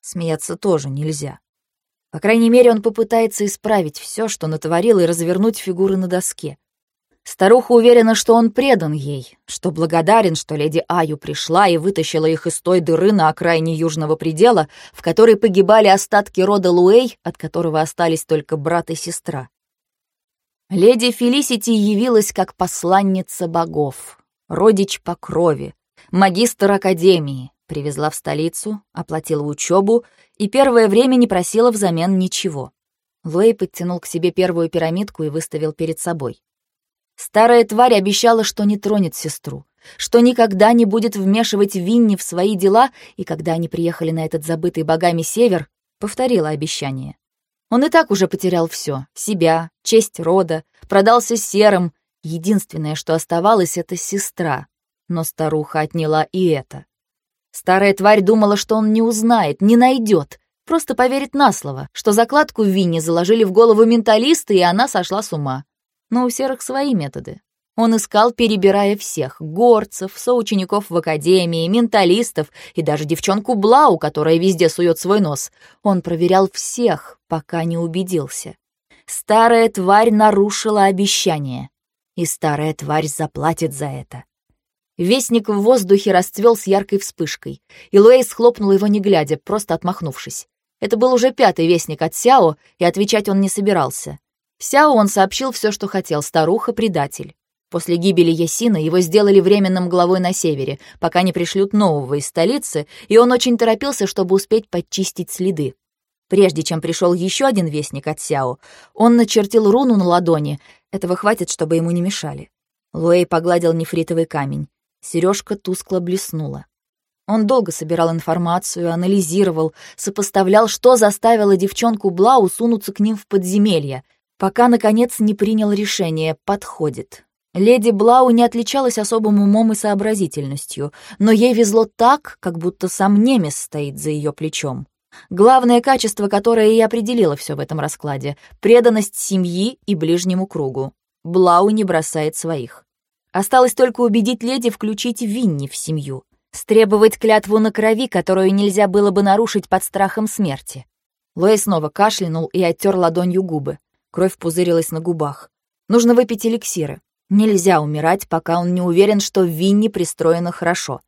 Speaker 2: Смеяться тоже нельзя. По крайней мере, он попытается исправить все, что натворил, и развернуть фигуры на доске. Старуха уверена, что он предан ей, что благодарен, что леди Аю пришла и вытащила их из той дыры на окраине южного предела, в которой погибали остатки рода Луэй, от которого остались только брат и сестра. Леди Фелисити явилась как посланница богов, родич по крови, магистр академии, Привезла в столицу, оплатила учебу и первое время не просила взамен ничего. Луэй подтянул к себе первую пирамидку и выставил перед собой. Старая тварь обещала, что не тронет сестру, что никогда не будет вмешивать Винни в свои дела, и когда они приехали на этот забытый богами север, повторила обещание. Он и так уже потерял все: себя, честь рода, продался серым. Единственное, что оставалось, — это сестра. Но старуха отняла и это. Старая тварь думала, что он не узнает, не найдет, просто поверит на слово, что закладку Винни заложили в голову менталисты, и она сошла с ума. Но у серых свои методы. Он искал, перебирая всех — горцев, соучеников в академии, менталистов и даже девчонку Блау, которая везде сует свой нос. Он проверял всех, пока не убедился. Старая тварь нарушила обещание. И старая тварь заплатит за это. Вестник в воздухе расцвел с яркой вспышкой, и Луэйс хлопнул его не глядя, просто отмахнувшись. Это был уже пятый вестник от Сяо, и отвечать он не собирался. Сяо он сообщил все, что хотел, старуха-предатель. После гибели Ясина его сделали временным главой на севере, пока не пришлют нового из столицы, и он очень торопился, чтобы успеть подчистить следы. Прежде чем пришел еще один вестник от Сяо, он начертил руну на ладони. Этого хватит, чтобы ему не мешали. Луэй погладил нефритовый камень. Сережка тускло блеснула. Он долго собирал информацию, анализировал, сопоставлял, что заставило девчонку Блау сунуться к ним в подземелье, пока, наконец, не принял решение «подходит». Леди Блау не отличалась особым умом и сообразительностью, но ей везло так, как будто сам немец стоит за ее плечом. Главное качество, которое и определило все в этом раскладе — преданность семьи и ближнему кругу. Блау не бросает своих. Осталось только убедить леди включить Винни в семью, стребовать клятву на крови, которую нельзя было бы нарушить под страхом смерти. Луэй снова кашлянул и оттер ладонью губы. Кровь пузырилась на губах. Нужно выпить эликсиры. Нельзя умирать, пока он не уверен, что Винни пристроено хорошо.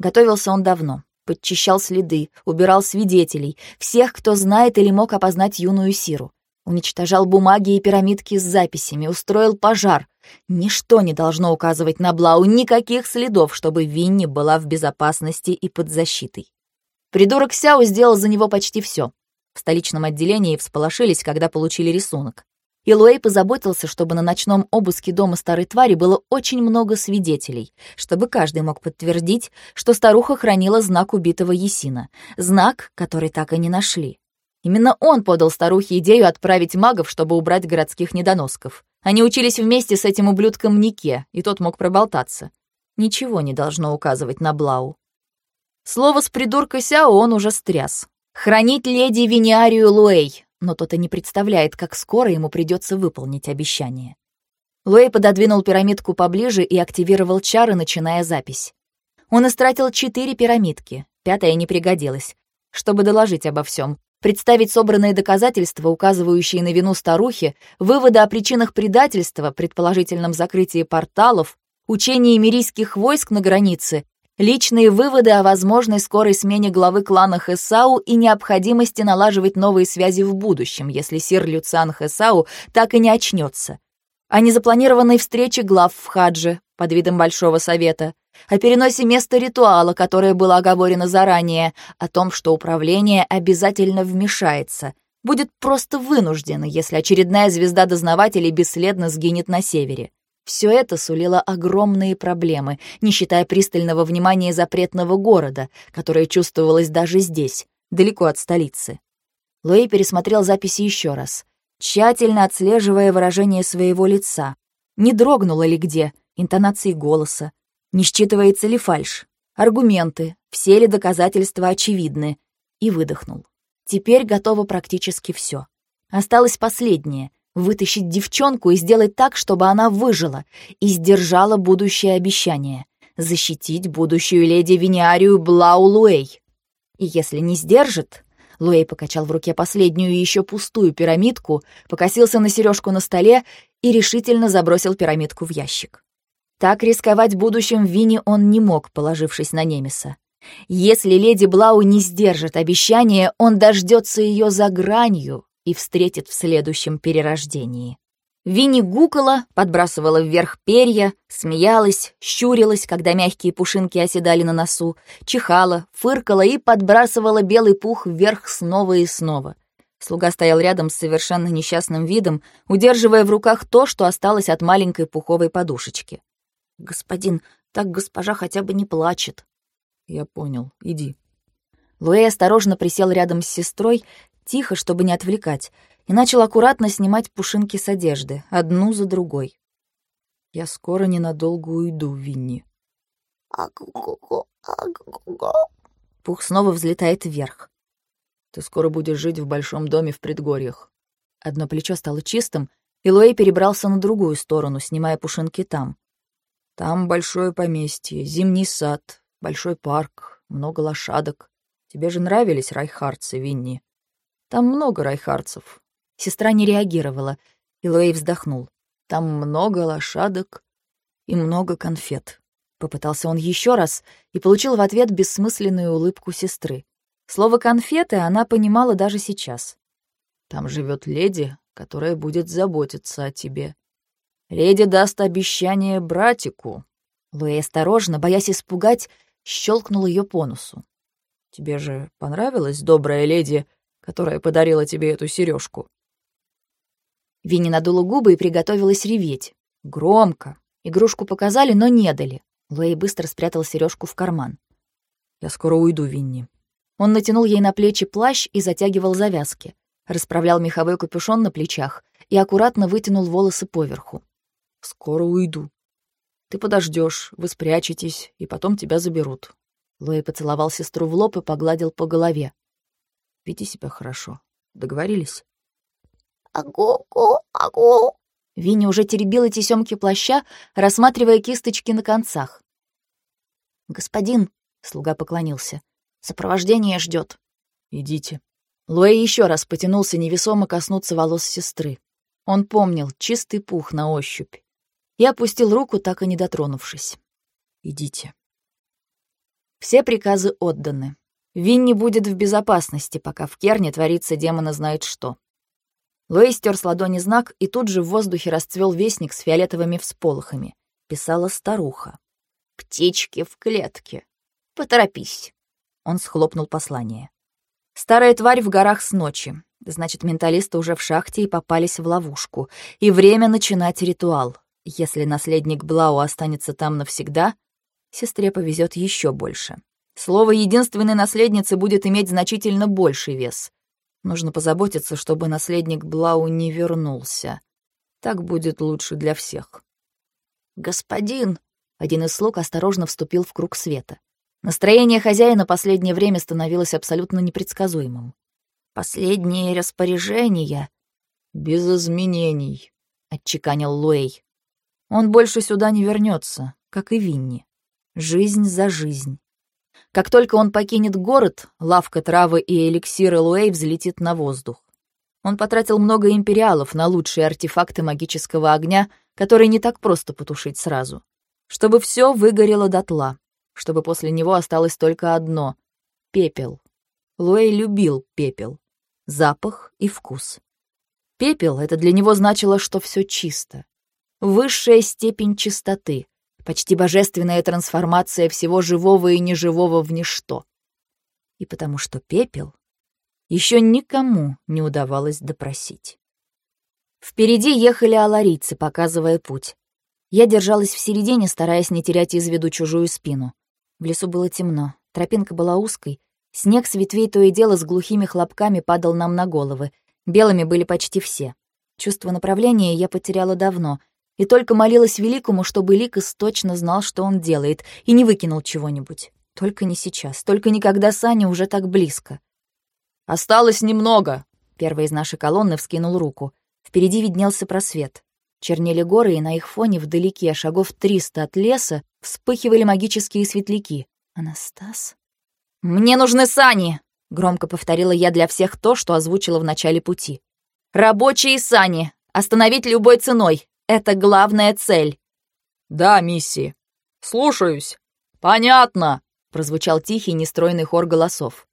Speaker 2: Готовился он давно. Подчищал следы, убирал свидетелей, всех, кто знает или мог опознать юную Сиру. Уничтожал бумаги и пирамидки с записями, устроил пожар. Ничто не должно указывать на Блау, никаких следов, чтобы Винни была в безопасности и под защитой. Придурок Сяо сделал за него почти все. В столичном отделении всполошились, когда получили рисунок.
Speaker 1: и Луэй позаботился, чтобы на ночном обыске дома старой твари было очень много свидетелей, чтобы каждый мог подтвердить, что старуха хранила знак убитого Есина, знак, который так и не нашли. Именно он подал старухе идею отправить магов, чтобы убрать городских недоносков. Они учились вместе с этим ублюдком Нике, и тот мог проболтаться. Ничего не должно указывать на Блау. Слово с придуркой Сяо он уже стряс. Хранить леди Виниарию Луэй, но тот и не представляет, как скоро ему придется выполнить обещание. Луэй пододвинул пирамидку поближе и активировал чары, начиная запись. Он истратил четыре пирамидки, пятая не пригодилась, чтобы доложить обо всем, представить собранные доказательства, указывающие на вину старухи, выводы о причинах предательства, предположительном закрытии порталов, учении мирийских войск на границе Личные выводы о возможной скорой смене главы клана Хесау и необходимости налаживать новые связи в будущем, если сир Люциан Хесау так и не очнется. О незапланированной встрече глав в Хадже под видом Большого Совета, о переносе места ритуала, которое было оговорено заранее, о том, что управление обязательно вмешается, будет просто вынуждено, если очередная звезда дознавателей бесследно сгинет на севере. Все это сулило огромные проблемы, не считая пристального внимания запретного города, которое чувствовалось даже здесь, далеко от столицы. Луэй пересмотрел записи еще раз, тщательно отслеживая выражение своего лица. Не дрогнуло ли где, интонации голоса, не считывается ли фальшь, аргументы, все ли доказательства очевидны, и выдохнул. Теперь готово практически все. Осталось последнее вытащить девчонку и сделать так, чтобы она выжила и сдержала будущее обещание — защитить будущую леди Виниарию Блау-Луэй. И если не сдержит... Луэй покачал в руке последнюю еще пустую пирамидку, покосился на сережку на столе и решительно забросил пирамидку в ящик. Так рисковать будущим Винни он не мог, положившись на Немеса. Если леди Блау не сдержит обещание, он дождется ее за гранью, и встретит в следующем перерождении. Винни гукала, подбрасывала вверх перья, смеялась, щурилась, когда мягкие пушинки оседали на носу, чихала, фыркала и подбрасывала белый пух вверх снова и снова. Слуга стоял рядом с совершенно несчастным видом, удерживая в руках то, что осталось от маленькой пуховой подушечки. «Господин, так госпожа хотя бы не плачет».
Speaker 3: «Я понял, иди».
Speaker 1: Луэй осторожно присел рядом с сестрой тихо, чтобы не отвлекать, и начал аккуратно снимать пушинки с одежды, одну за другой.
Speaker 3: «Я скоро ненадолго уйду, Винни».
Speaker 1: Пух снова взлетает вверх.
Speaker 3: «Ты скоро будешь жить в большом доме в предгорьях».
Speaker 1: Одно плечо стало чистым, и Луэй перебрался на другую сторону, снимая пушинки там.
Speaker 3: «Там большое поместье, зимний сад, большой парк, много лошадок. Тебе же нравились райхардцы, Винни?» Там много райхарцев.
Speaker 1: Сестра не реагировала, и Луэй вздохнул.
Speaker 3: Там много лошадок и много конфет.
Speaker 1: Попытался он еще раз и получил в ответ бессмысленную улыбку сестры. Слово «конфеты» она понимала даже сейчас.
Speaker 3: Там живет леди, которая будет заботиться о тебе. Леди даст обещание братику.
Speaker 1: Луэй осторожно, боясь испугать, щелкнул ее по носу.
Speaker 3: Тебе же понравилась добрая леди, которая подарила тебе эту сережку.
Speaker 1: Винни надула губы и приготовилась реветь. Громко. Игрушку показали, но не дали. Луэй быстро спрятал сережку в карман.
Speaker 3: «Я скоро уйду, Винни».
Speaker 1: Он натянул ей на плечи плащ и затягивал завязки, расправлял меховой капюшон на плечах и аккуратно вытянул волосы поверху.
Speaker 3: «Скоро уйду. Ты подождешь, вы спрячетесь, и потом тебя заберут».
Speaker 1: Луэй поцеловал сестру в лоб и погладил по голове.
Speaker 3: Веди себя хорошо. Договорились?
Speaker 2: Агу-гу, агу.
Speaker 1: Винни уже теребила тесемки плаща, рассматривая кисточки на концах. «Господин», — слуга поклонился, — «сопровождение ждет.
Speaker 3: «Идите».
Speaker 1: Луэй еще раз потянулся невесомо коснуться волос сестры. Он помнил чистый пух на ощупь и опустил руку, так и не дотронувшись.
Speaker 3: «Идите».
Speaker 1: Все приказы отданы. Винни будет в безопасности, пока в Керне творится демона знает что. Луэй стер с ладони знак, и тут же в воздухе расцвел вестник с фиолетовыми всполохами. Писала старуха.
Speaker 2: «Птички в клетке. Поторопись».
Speaker 1: Он схлопнул послание. Старая тварь в горах с ночи. Значит, менталисты уже в шахте и попались в ловушку. И время начинать ритуал. Если наследник Блау останется там навсегда, сестре повезет еще больше. Слово единственной наследницы будет иметь значительно больший вес. Нужно позаботиться, чтобы наследник Блау не вернулся. Так будет лучше для всех.
Speaker 2: «Господин!» — один из слуг осторожно вступил в круг света. Настроение хозяина последнее время становилось абсолютно непредсказуемым. «Последние распоряжения...»
Speaker 3: «Без изменений», — отчеканил Луэй.
Speaker 1: «Он больше сюда не вернется, как и Винни. Жизнь за жизнь. Как только он покинет город, лавка травы и эликсиры Луэй взлетит на воздух. Он потратил много империалов на лучшие артефакты магического огня, которые не так просто потушить сразу. Чтобы все выгорело дотла, чтобы после него осталось только одно — пепел. Луэй любил пепел. Запах и вкус. Пепел — это для него значило, что все чисто. Высшая степень чистоты, почти божественная трансформация всего живого и неживого в ничто. И потому что пепел еще никому не удавалось допросить. Впереди ехали аларийцы, показывая путь. Я держалась в середине, стараясь не терять из виду чужую спину. В лесу было темно, тропинка была узкой, снег с ветвей то и дело с глухими хлопками падал нам на головы, белыми были почти все. Чувство направления я потеряла давно, и только молилась Великому, чтобы Ликос точно знал, что он делает, и не выкинул чего-нибудь. Только не сейчас, только не когда Саня уже так близко.
Speaker 3: «Осталось немного!»
Speaker 1: Первый из нашей колонны вскинул руку. Впереди виднелся просвет. Чернели горы, и на их фоне вдалеке, шагов триста от леса, вспыхивали магические светляки. «Анастас?»
Speaker 2: «Мне нужны сани!» — громко повторила я для всех то, что озвучила в начале пути. «Рабочие сани! Остановить любой ценой! Это главная цель!»
Speaker 3: «Да, мисси. Слушаюсь. Понятно!» — прозвучал тихий, нестройный хор голосов.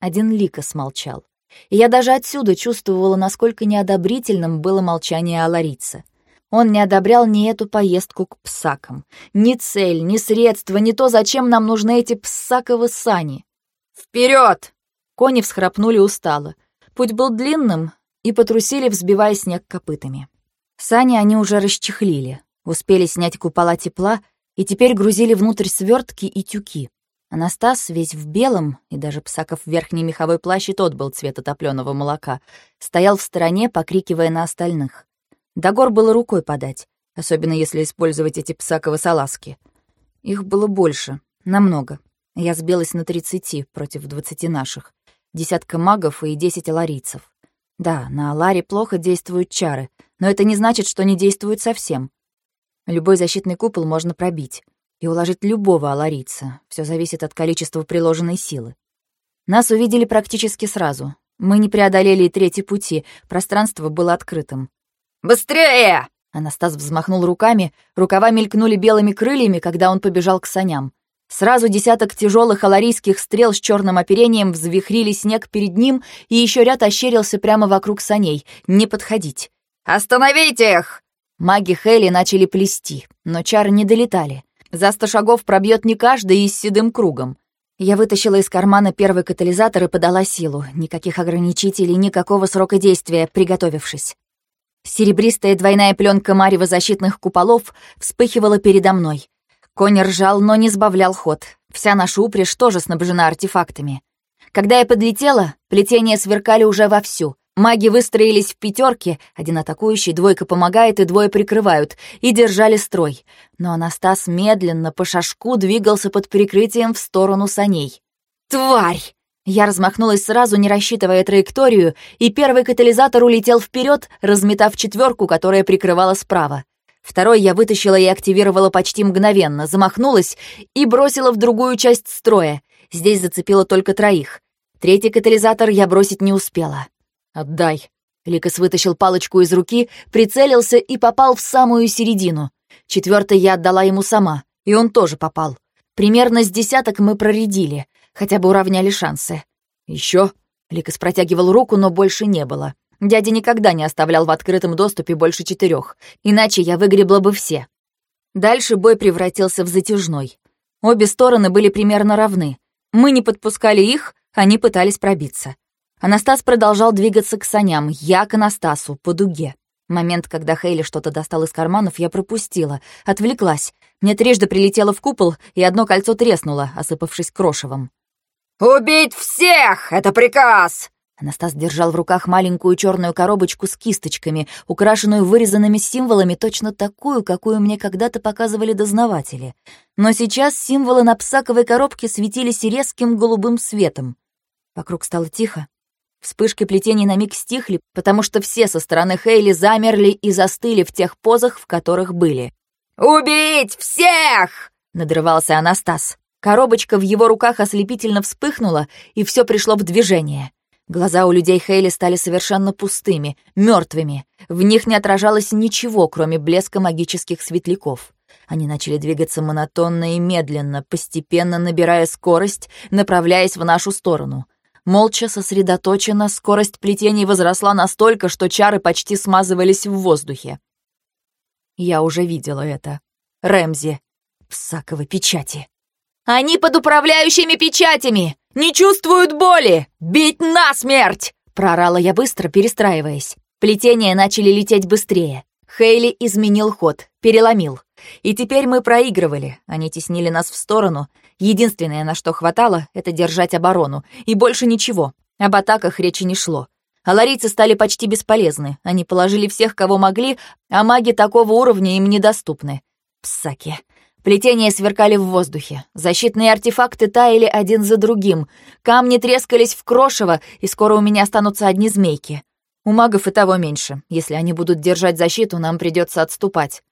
Speaker 1: Один Лика смолчал. И я даже отсюда чувствовала, насколько неодобрительным было молчание Аларица. Он не одобрял ни эту поездку к псакам, ни цель, ни средства, ни то, зачем нам нужны эти псаковы сани.
Speaker 2: «Вперед!»
Speaker 1: Кони всхрапнули устало. Путь был длинным, и потрусили, взбивая снег копытами. Сани они уже расчехлили, успели снять купола тепла и теперь грузили внутрь свертки и тюки. Анастас, весь в белом, и даже Псаков в верхней меховой плащ и тот был цвета топленого молока, стоял в стороне, покрикивая на остальных. До гор было рукой подать, особенно если использовать эти Псаковы салазки. Их было больше, намного. Я сбилась на тридцати против двадцати наших. Десятка магов и десять аларийцев. Да, на Аларе плохо действуют чары, но это не значит, что не действуют совсем. Любой защитный купол можно пробить и уложить любого аларийца. Все зависит от количества приложенной силы. Нас увидели практически сразу. Мы не преодолели и трети пути, пространство было открытым.
Speaker 2: «Быстрее!»
Speaker 1: Анастас взмахнул руками, рукава мелькнули белыми крыльями, когда он побежал к саням. Сразу десяток тяжелых аларийских стрел с черным оперением взвихрили снег перед ним, и еще ряд ощерился прямо вокруг саней. Не подходить.
Speaker 2: «Остановите их!»
Speaker 1: Маги Хелли начали плести, но чары не долетали. За сто шагов пробьет не каждый и с седым кругом. Я вытащила из кармана первый катализатор и подала силу. Никаких ограничителей, никакого срока действия, приготовившись. Серебристая двойная пленка марева защитных куполов вспыхивала передо мной. Конь ржал, но не сбавлял ход. Вся наша упряжь тоже снабжена артефактами. Когда я подлетела, плетения сверкали уже вовсю. Маги выстроились в пятерке, один атакующий, двойка помогает и двое прикрывают, и держали строй. Но Анастас медленно по шажку двигался под прикрытием в сторону саней. «Тварь!» Я размахнулась сразу, не рассчитывая траекторию, и первый катализатор улетел вперед, разметав четверку, которая прикрывала справа. Второй я вытащила и активировала почти мгновенно, замахнулась и бросила в другую часть строя. Здесь зацепила только троих. Третий катализатор я бросить не успела. «Отдай». Ликас вытащил палочку из руки, прицелился и попал в самую середину. Четвертый я отдала ему сама, и он тоже попал. Примерно с десяток мы проредили, хотя бы уравняли шансы. Еще? Ликас протягивал руку, но больше не было. Дядя никогда не оставлял в открытом доступе больше четырех, иначе я выгребла бы все. Дальше бой превратился в затяжной. Обе стороны были примерно равны. Мы не подпускали их, они пытались пробиться. Анастас продолжал двигаться к саням, я к Анастасу, по дуге. Момент, когда Хейли что-то достал из карманов, я пропустила, отвлеклась. Мне трижды прилетело в купол, и одно кольцо треснуло, осыпавшись крошевом.
Speaker 2: «Убить всех! Это приказ!»
Speaker 1: Анастас держал в руках маленькую черную коробочку с кисточками, украшенную вырезанными символами, точно такую, какую мне когда-то показывали дознаватели. Но сейчас символы на псаковой коробке светились резким голубым светом. Вокруг стало тихо, Вспышки плетений на миг стихли, потому что все со стороны Хейли замерли и застыли в тех позах, в которых были.
Speaker 2: «Убить всех!» — надрывался Анастас.
Speaker 1: Коробочка в его руках ослепительно вспыхнула, и все пришло в движение. Глаза у людей Хейли стали совершенно пустыми, мертвыми. В них не отражалось ничего, кроме блеска магических светляков. Они начали двигаться монотонно и медленно, постепенно набирая скорость, направляясь в нашу сторону. Молча, сосредоточенно, скорость плетений возросла настолько, что чары почти смазывались в воздухе. Я уже видела это. Рэмзи. Псаковой печати. «Они под управляющими печатями! Не чувствуют боли! Бить насмерть!» Прорала я быстро, перестраиваясь. Плетения начали лететь быстрее. Хейли изменил ход, переломил. И теперь мы проигрывали. Они теснили нас в сторону, Единственное, на что хватало, это держать оборону, и больше ничего. Об атаках речи не шло. Аларийцы стали почти бесполезны. Они положили всех, кого могли, а маги такого уровня им недоступны. Псаки. Плетения сверкали в воздухе. Защитные артефакты таяли один за другим. Камни трескались в крошево, и скоро у меня останутся одни змейки. У магов и того меньше. Если они будут держать защиту, нам придется отступать.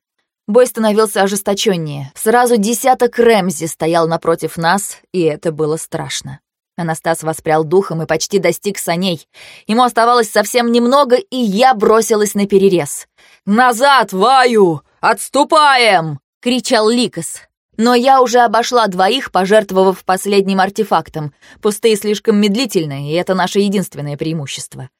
Speaker 1: Бой становился ожесточеннее. Сразу десяток Рэмзи стоял напротив нас, и это было страшно. Анастас воспрял духом и почти достиг саней. Ему оставалось совсем немного, и я бросилась на перерез. «Назад, Ваю! Отступаем!» — кричал Ликос. Но я уже обошла двоих, пожертвовав последним артефактом. Пустые слишком медлительные, и это наше единственное преимущество.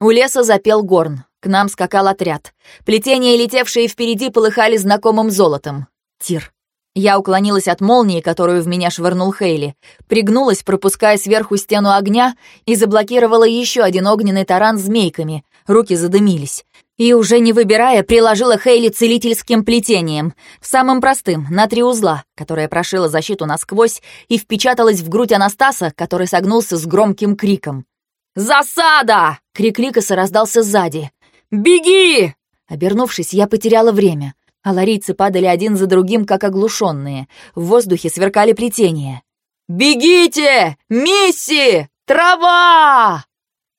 Speaker 1: У леса запел горн. К нам скакал отряд. Плетения, летевшие впереди, полыхали знакомым золотом. Тир. Я уклонилась от молнии, которую в меня швырнул Хейли, пригнулась, пропуская сверху стену огня, и заблокировала еще один огненный таран змейками. Руки задымились. И уже не выбирая, приложила Хейли целительским плетением, самым простым, на три узла, которое прошило защиту насквозь и впечаталось в грудь Анастаса, который согнулся с громким криком. «Засада!» — крик Ликаса раздался сзади. «Беги!» Обернувшись, я потеряла время. А ларийцы падали один за другим, как оглушенные. В воздухе сверкали плетения. «Бегите! Мисси! Трава!»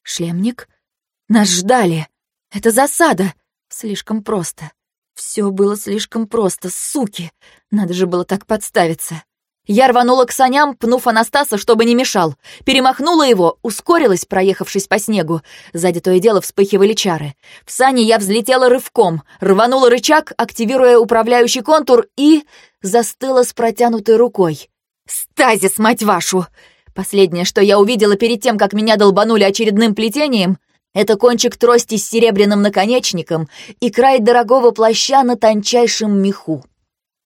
Speaker 1: Шлемник? Нас ждали. Это засада. Слишком просто. Все было слишком просто, суки. Надо же было так подставиться. Я рванула к саням, пнув Анастаса, чтобы не мешал. Перемахнула его, ускорилась, проехавшись по снегу. Сзади то и дело вспыхивали чары. В сани я взлетела рывком, рванула рычаг, активируя управляющий контур и... застыла с протянутой рукой. «Стазис, мать вашу!» Последнее, что я увидела перед тем, как меня долбанули очередным плетением, это кончик трости с серебряным наконечником и край дорогого плаща на тончайшем меху.